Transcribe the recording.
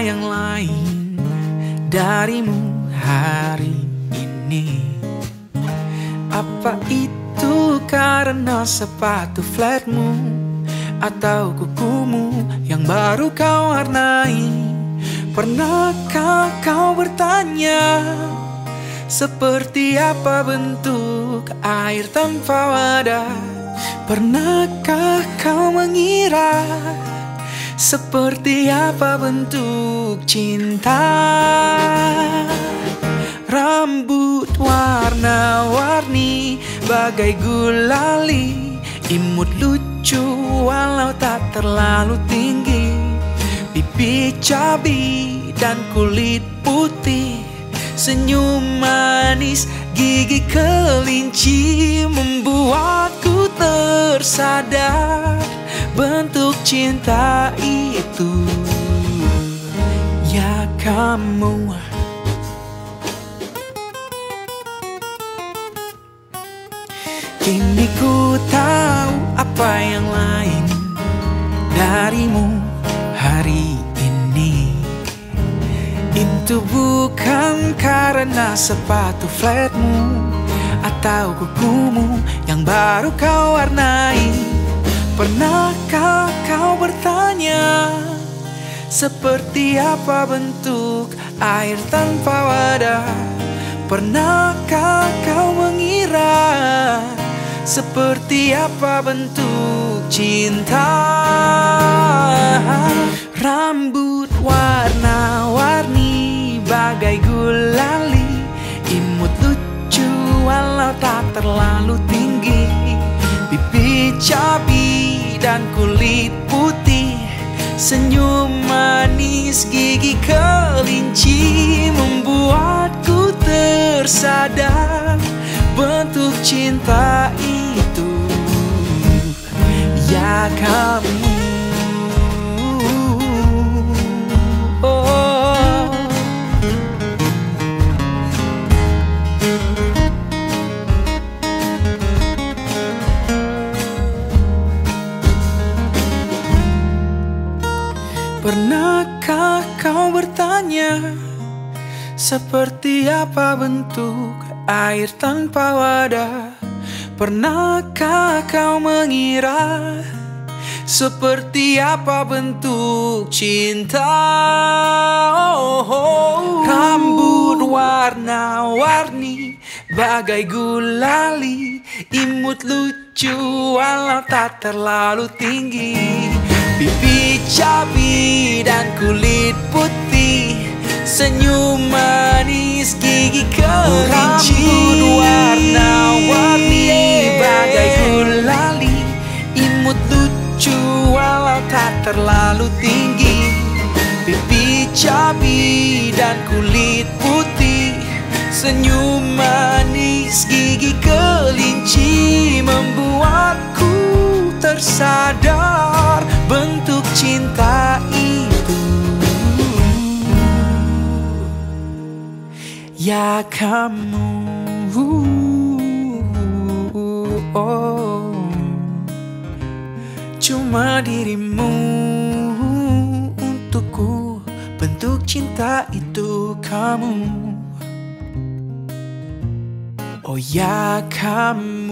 yang lain darimu hari ini. Apa itu karena sepatu flatmu Atau kukumu yang baru kau warnai? Pernahkah kau bertanya Seperti apa bentuk air tanpa wadah? Pernahkah kau mengira seperti apa bentuk cinta? Rambut warna-warni bagai gulali Imut lucu walau tak terlalu tinggi. Pipi cabi dan kulit putih. Senyum manis gigi kelinci Membuatku tersadar. Bentuk cinta itu Ya kamu. Kini ku tahu apa yang lain darimu hari ini. Itu bukan karena sepatu flatmu Atau kukumu yang baru kau warnai. Pernahkah bertanya Seperti apa bentuk air tanpa wadah? Pernahkah kau mengira Seperti apa bentuk cinta? Rambut warna-warni bagai gulali Imut lucu walau tak terlalu tinggi. Pipi cabi dan kulit Senyum manis gigi kelinci Membuatku tersadar. Bentuk cinta itu Ya kamu kau bertanya Seperti apa bentuk air tanpa wadah? Pernahkah kau mengira Seperti apa bentuk cinta? Oh, oh. Rambut warna-warni Bagai gulali Imut lucu walau tak terlalu tinggi Pipi cabi dan kulit putih Senyum manis gigi kelinci Rambut warna-warni bagai gulali Imut lucu walau tak terlalu tinggi. Pipi cabi dan kulit putih Senyum manis gigi kelinci Membuatku tersadar bentuk cinta itu. Ya kamu. Cuma dirimu untukku. Bentuk cinta itu kamu. Oh ya kamu